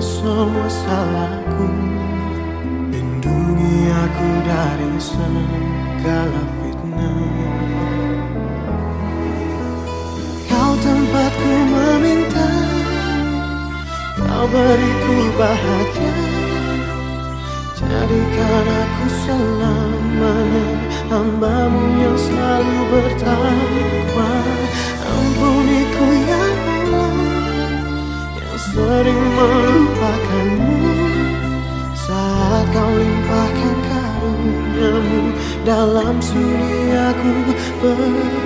salahku. Lindungi aku dari segala fitnah. Kau tempatku meminta Kau beriku bahagia. Jadikan aku selamanya Hambamu yang selalu bertakwa Dalam sunyi aku bersujud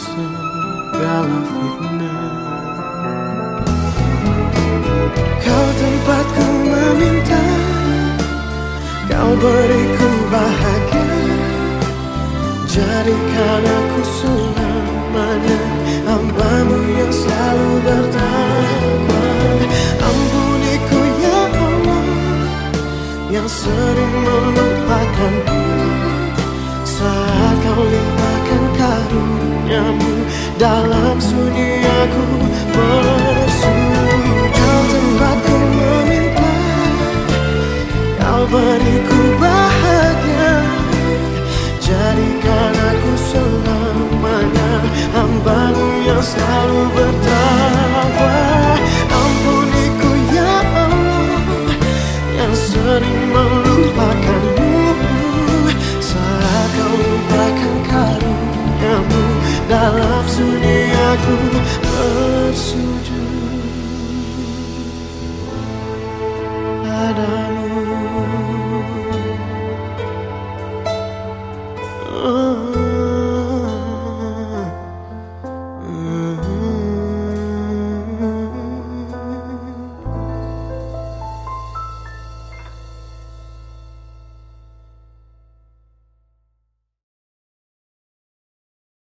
segala fitnah. Kau tempatku meminta Kau beriku bahagia. Jadikan aku selamanya Hambamu yang selalu bertakwa sunyi aku bersujud Kau tempatku meminta Kau beriku bahagia. Jadikan aku selamanya Hambamu yang selalu bertakwa Ampuniku ya Allah Yang sering melupakanmu. Saat kau limpahkan karuniamu dalam sunyi 守着。